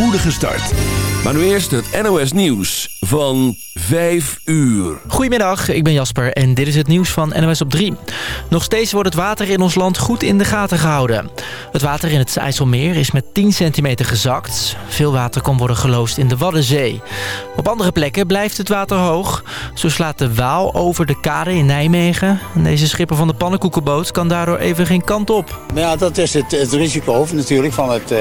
spoedige start. Maar nu eerst het NOS Nieuws van 5 uur. Goedemiddag, ik ben Jasper en dit is het nieuws van NOS op 3. Nog steeds wordt het water in ons land goed in de gaten gehouden. Het water in het IJsselmeer is met 10 centimeter gezakt. Veel water kon worden geloosd in de Waddenzee. Op andere plekken blijft het water hoog. Zo slaat de Waal over de kade in Nijmegen. En deze schipper van de pannenkoekenboot kan daardoor even geen kant op. Ja, dat is het, het risico natuurlijk van het, uh,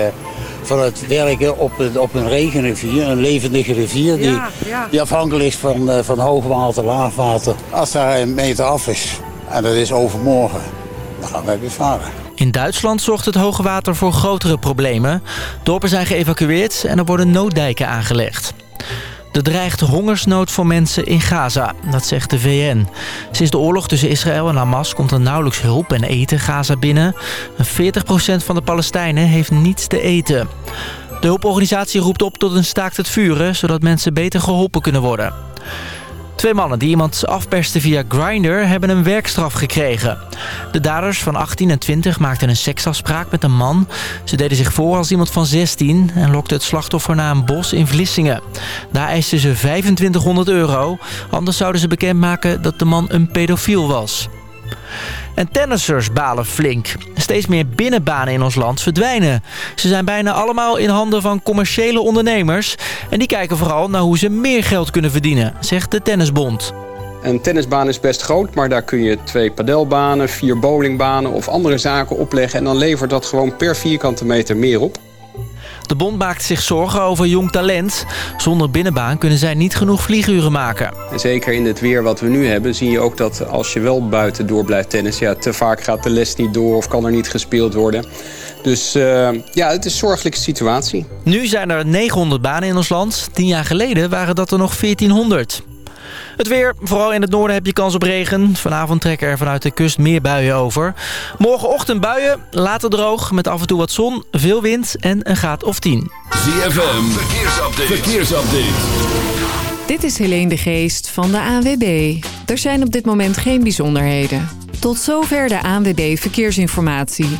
van het werken op, het, op een regenrivier. Een levendige rivier die, Ja, ja. die afhankelijk is van, uh, van hoogwater, laagwater. Als daar een meter af is, en dat is overmorgen, dan gaan wij weer varen. In Duitsland zorgt het hoge water voor grotere problemen. Dorpen zijn geëvacueerd en er worden nooddijken aangelegd. Er dreigt hongersnood voor mensen in Gaza, dat zegt de VN. Sinds de oorlog tussen Israël en Hamas komt er nauwelijks hulp en eten Gaza binnen. En 40% van de Palestijnen heeft niets te eten. De hulporganisatie roept op tot een staakt het vuren... zodat mensen beter geholpen kunnen worden. Twee mannen die iemand afpersten via Grindr hebben een werkstraf gekregen. De daders van 18 en 20 maakten een seksafspraak met een man. Ze deden zich voor als iemand van 16 en lokten het slachtoffer naar een bos in Vlissingen. Daar eisten ze 2500 euro. Anders zouden ze bekendmaken dat de man een pedofiel was. En tennissers balen flink. Steeds meer binnenbanen in ons land verdwijnen. Ze zijn bijna allemaal in handen van commerciële ondernemers. En die kijken vooral naar hoe ze meer geld kunnen verdienen, zegt de Tennisbond. Een tennisbaan is best groot, maar daar kun je twee padelbanen, vier bowlingbanen of andere zaken opleggen. En dan levert dat gewoon per vierkante meter meer op. De bond maakt zich zorgen over jong talent. Zonder binnenbaan kunnen zij niet genoeg vlieguren maken. En zeker in het weer wat we nu hebben, zie je ook dat als je wel buiten door blijft tennissen... Ja, te vaak gaat de les niet door of kan er niet gespeeld worden. Dus uh, ja, het is een zorgelijke situatie. Nu zijn er 900 banen in ons land. Tien jaar geleden waren dat er nog 1400. Het weer, vooral in het noorden heb je kans op regen. Vanavond trekken er vanuit de kust meer buien over. Morgenochtend buien, later droog met af en toe wat zon, veel wind en een graad of 10. ZFM, verkeersupdate. verkeersupdate. Dit is Helene de Geest van de ANWB. Er zijn op dit moment geen bijzonderheden. Tot zover de ANWB Verkeersinformatie.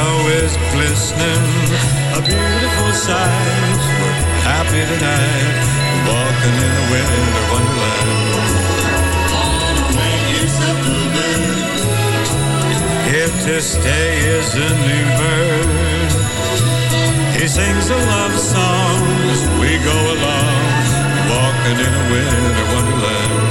Snow is glistening, a beautiful sight. We're happy tonight, walking in a winter wonderland. If to stay is a new bird, he sings a love song as we go along, walking in a winter wonderland.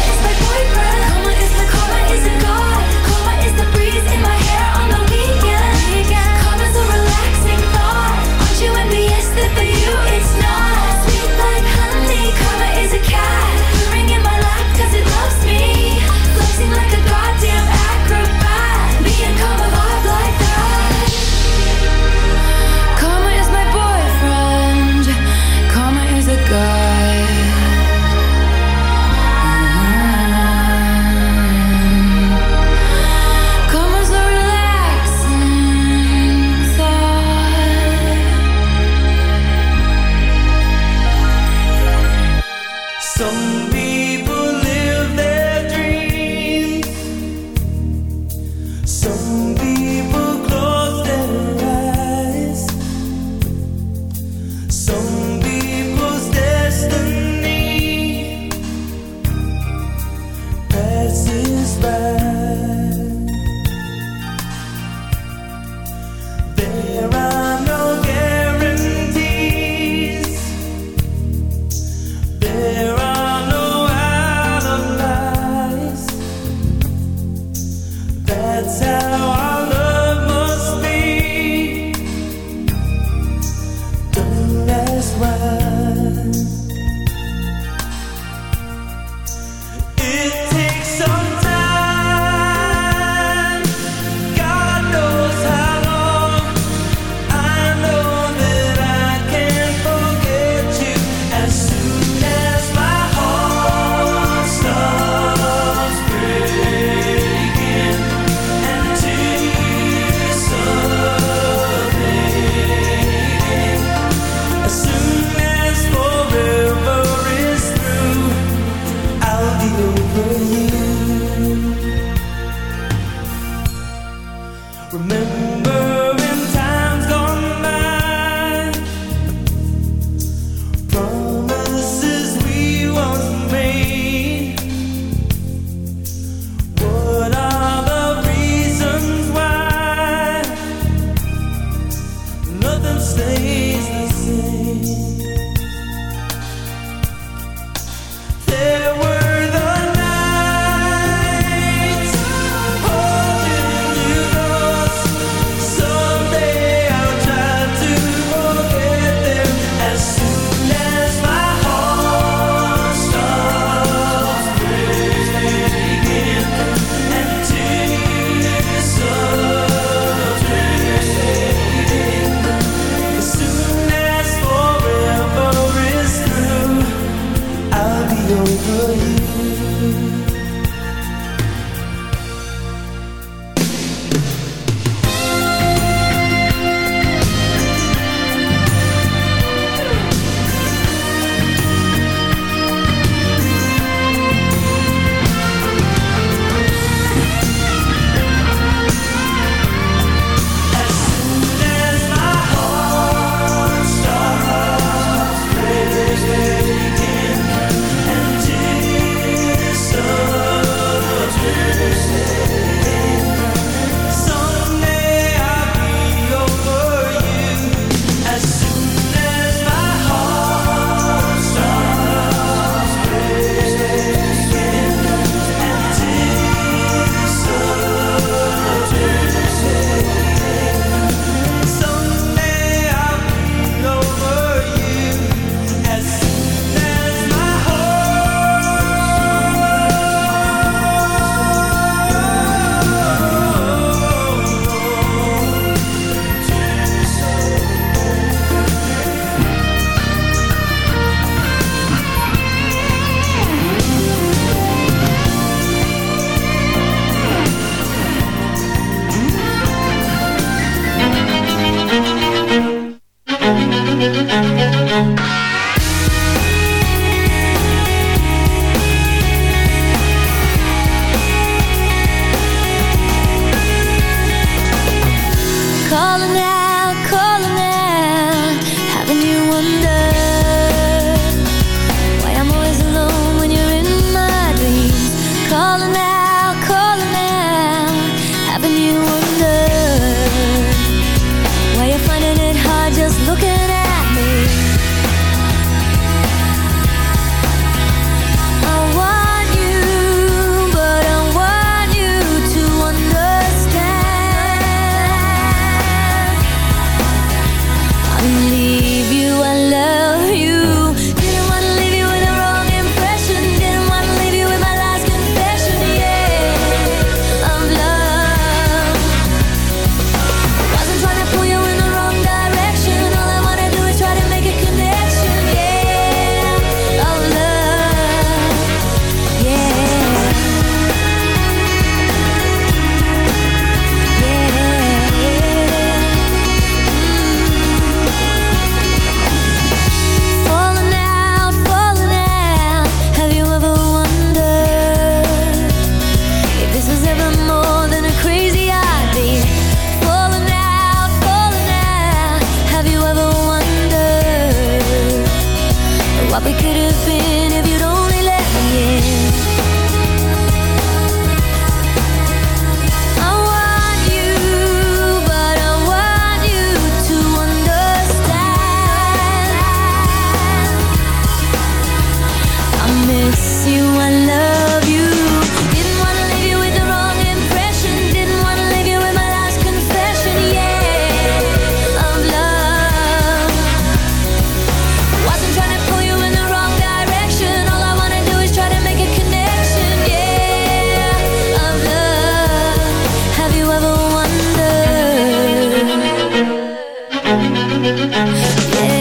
I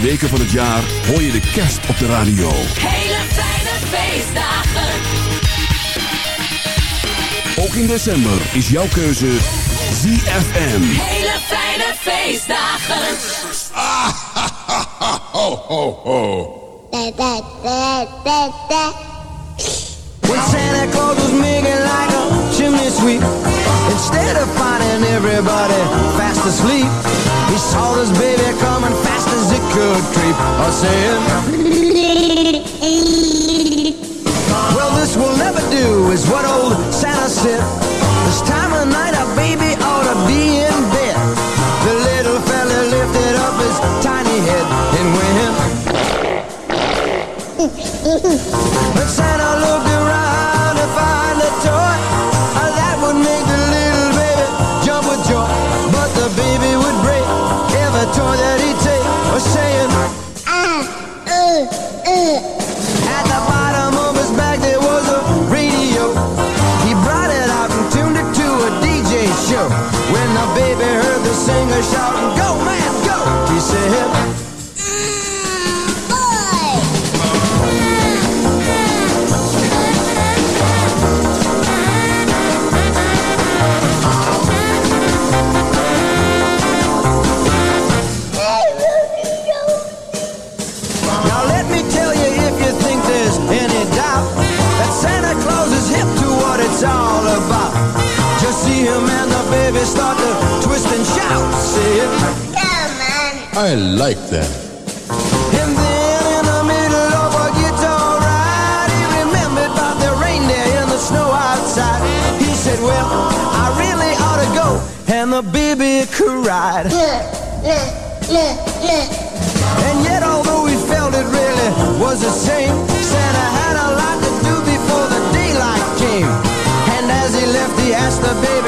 weken van het jaar hoor je de kerst op de radio. Hele fijne feestdagen. Ook in december is jouw keuze ZFM. Hele fijne feestdagen. Ho, ho, ho. When Santa Claus was making like a chimney sweep, instead of finding everybody fast asleep, he saw this baby coming fast as it could creep. Or saying, Well, this will never do, is what old Santa said. This time of night, a baby ought to be in bed. The little fella lifted up his tiny head and went. heard the singer shouting, Go man, to go. And the baby cried. And yet, although he felt it really was a shame, Santa had a lot to do before the daylight came. And as he left, he asked the baby,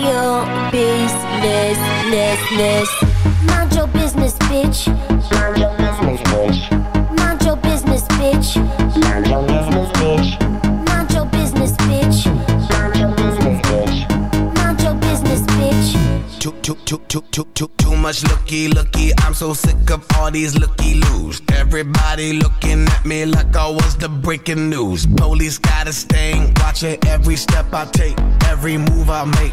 your business, ness, ness. Mind your business, bitch. Mind your business, bitch. Mind your business, bitch. Mind your business, bitch. Mind your business, bitch. Mind your business, bitch. Mind your business, bitch. Too, too, too, too, too, too, too much looky, looky. I'm so sick of all these looky loos. Everybody looking at me like I was the breaking news. Police got a sting, watching every step I take, every move I make,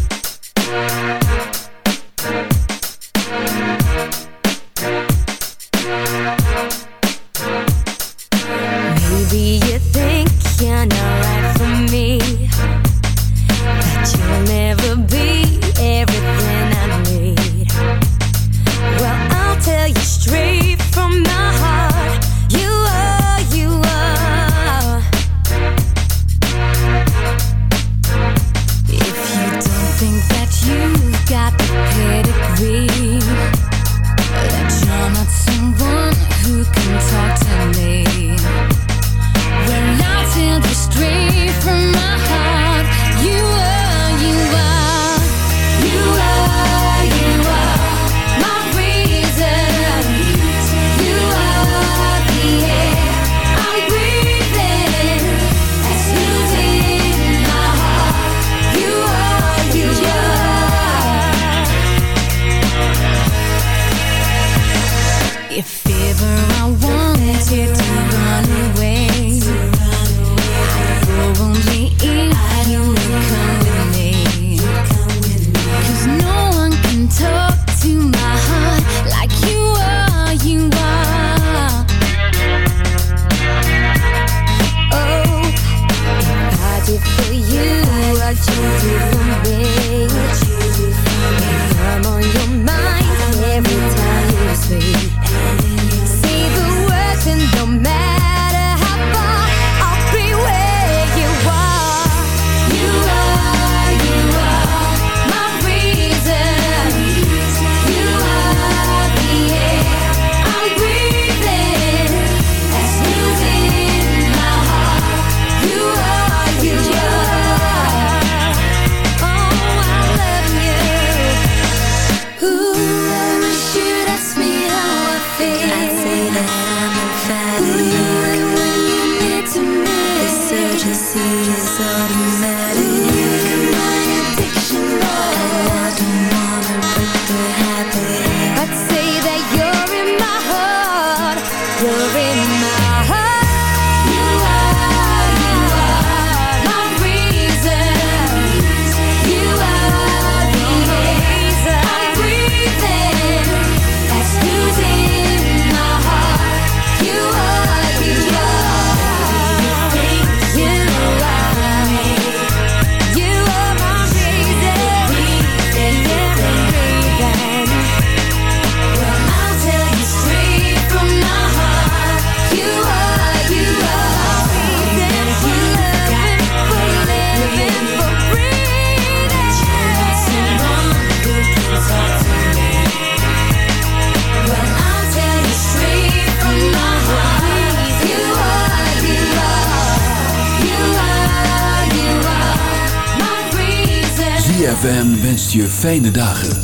fijne dagen.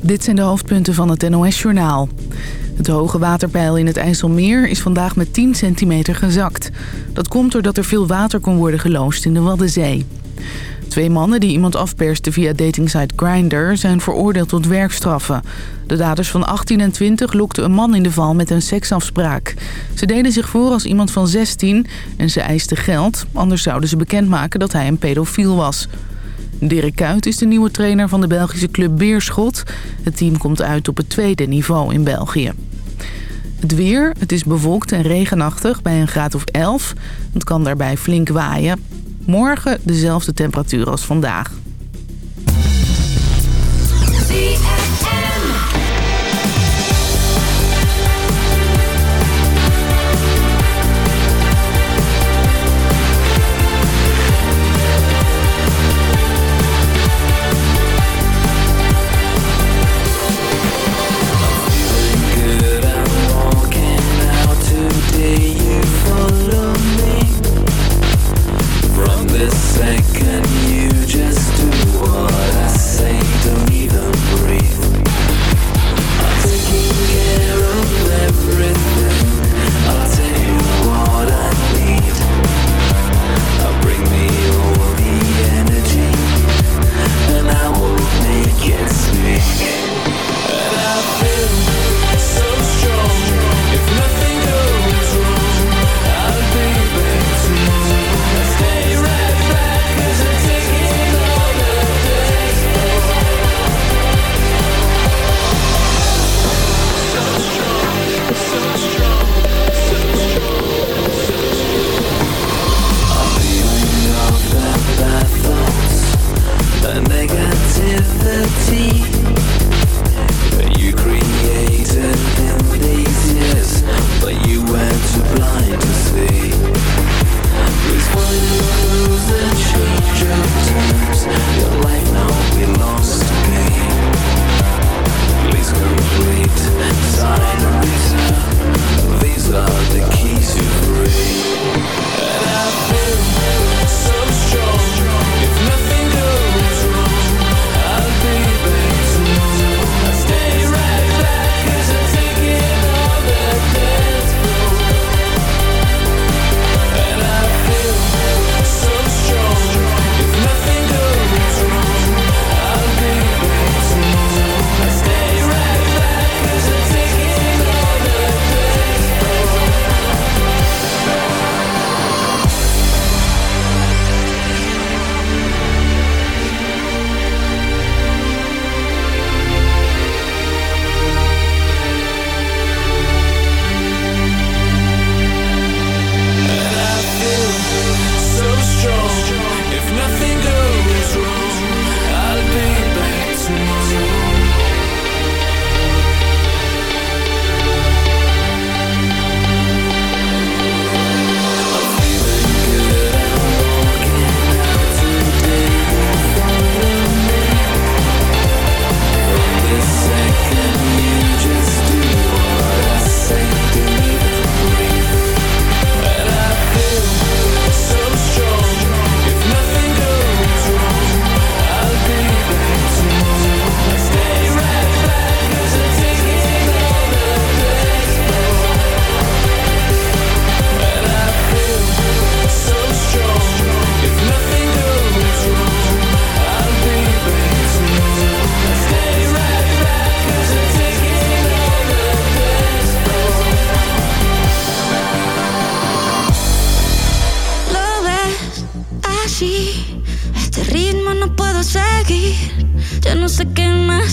Dit zijn de hoofdpunten van het NOS-journaal. Het hoge waterpeil in het IJsselmeer is vandaag met 10 centimeter gezakt. Dat komt doordat er veel water kon worden geloosd in de Waddenzee. Twee mannen die iemand afpersten via datingsite Grindr zijn veroordeeld tot werkstraffen. De daders van 18 en 20 lokten een man in de val met een seksafspraak. Ze deden zich voor als iemand van 16 en ze eisten geld, anders zouden ze bekendmaken dat hij een pedofiel was. Dirk Kuyt is de nieuwe trainer van de Belgische club Beerschot. Het team komt uit op het tweede niveau in België. Het weer, het is bewolkt en regenachtig bij een graad of 11. Het kan daarbij flink waaien. Morgen dezelfde temperatuur als vandaag.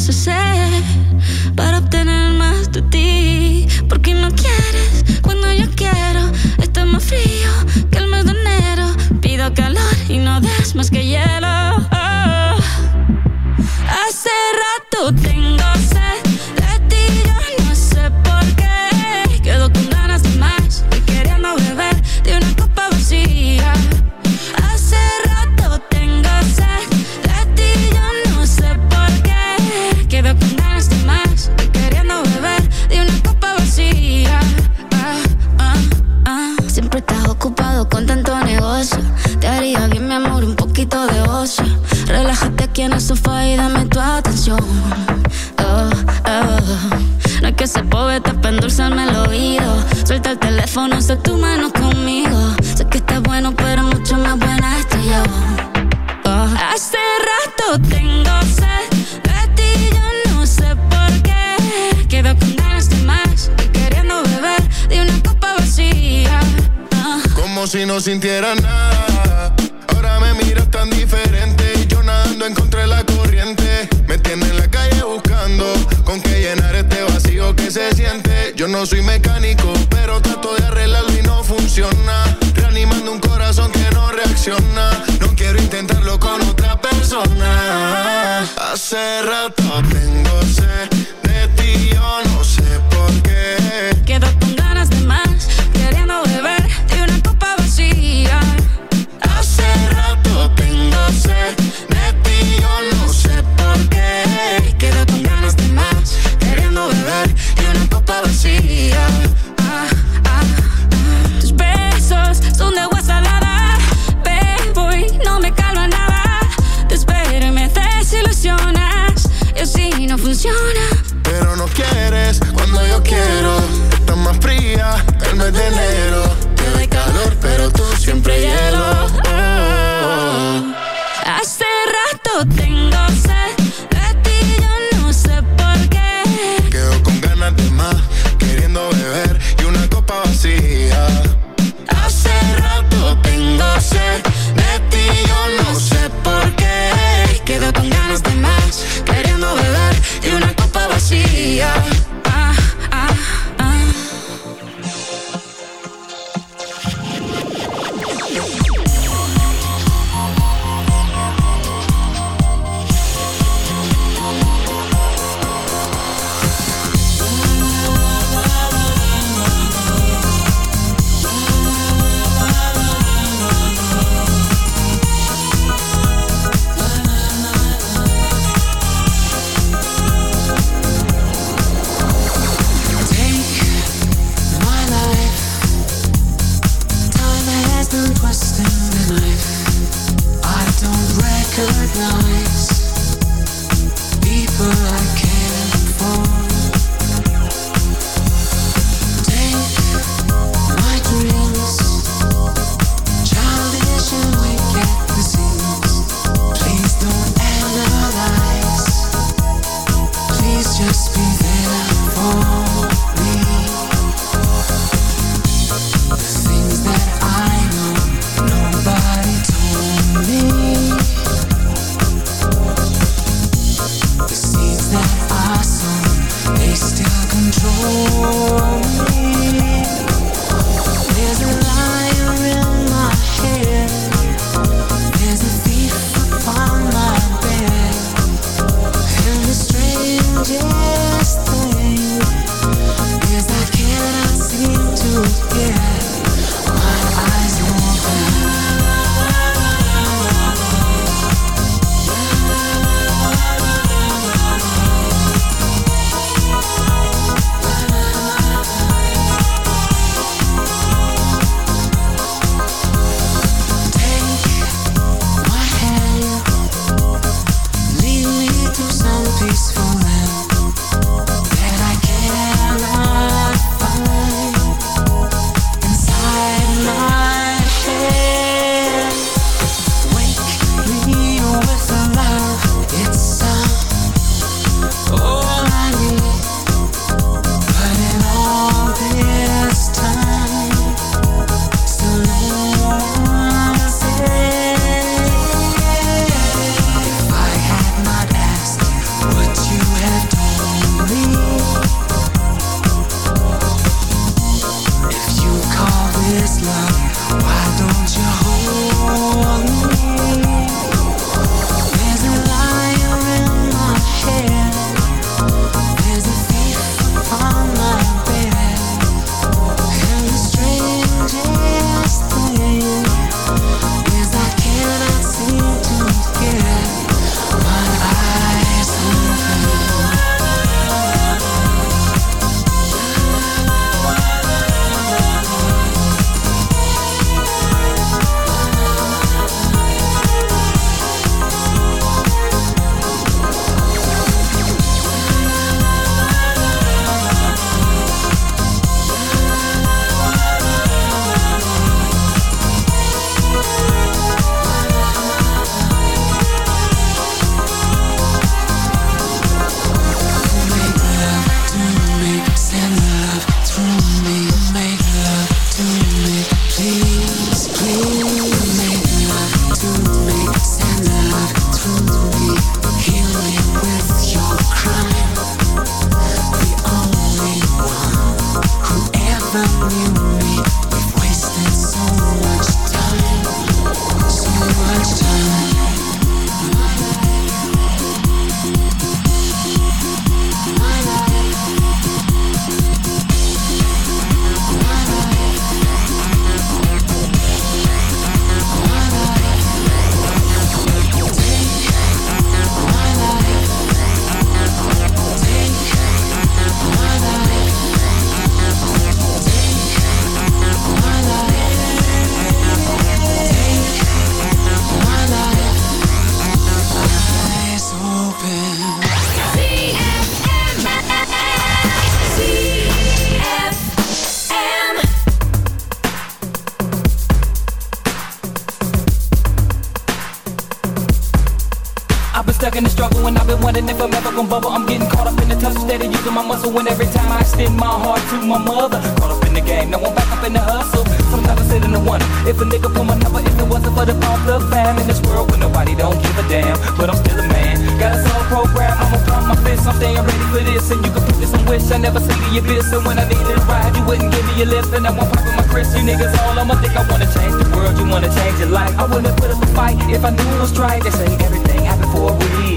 to say just be on. I'm getting caught up in the tussle, steady using my muscle. When every time I extend my heart to my mother, caught up in the game. Now I'm back up in the hustle. Sometimes I sit in the wonder if a nigga pull my number, if it wasn't for the pump plug fam in this world where nobody don't give a damn. But I'm still a man. Got a soul program, I'ma pump my fist. I'm staying ready for this, and you can put this in wish. I never see the abyss, and when I needed a ride, you wouldn't give me a lift, and I won't pop in my Chris. You niggas all I'ma think I wanna change the world, you wanna change your life. I wouldn't put up a fight if I knew it was right. They say everything happened for a reason.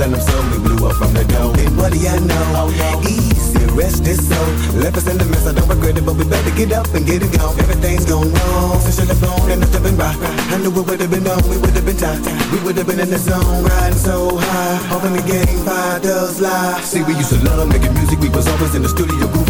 Platinum song. We blew up from the dome. And what do you know? Oh, Easy, rest is so. Left us in the mess, I don't regret it, but we better get up and get it gone. Everything's gone wrong. Since the phone and nothing been right. I knew it would have been on, we would have been tight. We would have been in the zone, riding so high. In the game, five does lie. See, we used to love making music, we was always in the studio.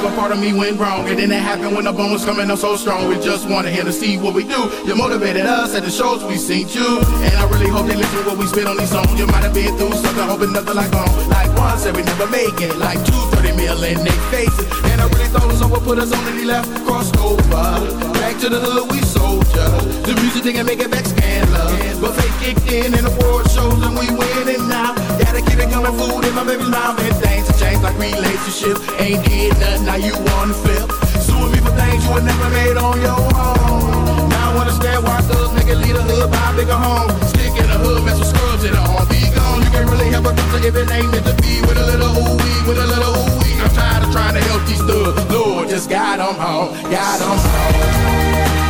Control, a part of me went wrong. And then it happened when the bone was coming up so strong. We just wanted him to see what we do. You motivated us at the shows we seen you. And I really hope they listen to what we spit on these songs. You might have been through something, hoping nothing like home. Like one said we never make it. Like two, 30 mil in faces. And I really thought someone put us on and he left, crossed over. Back to the hood, we soldier. The music didn't make it back. But fake kicked in and the award shows and we winning now. Gotta keep it coming, food in my baby's mouth. And things have changed like relationships. Ain't did nothing, now you wanna flip. Suing me for things you would never made on your own. Now I understand why thugs it lead a hood, buy a bigger home. Stick in the hood, mess with scrubs in the arm. Be gone, you can't really help a doctor if it ain't meant to be. With a little ooh wee, with a little ooh wee. I'm tired of trying to help these thugs. Lord, just guide them home, guide them home.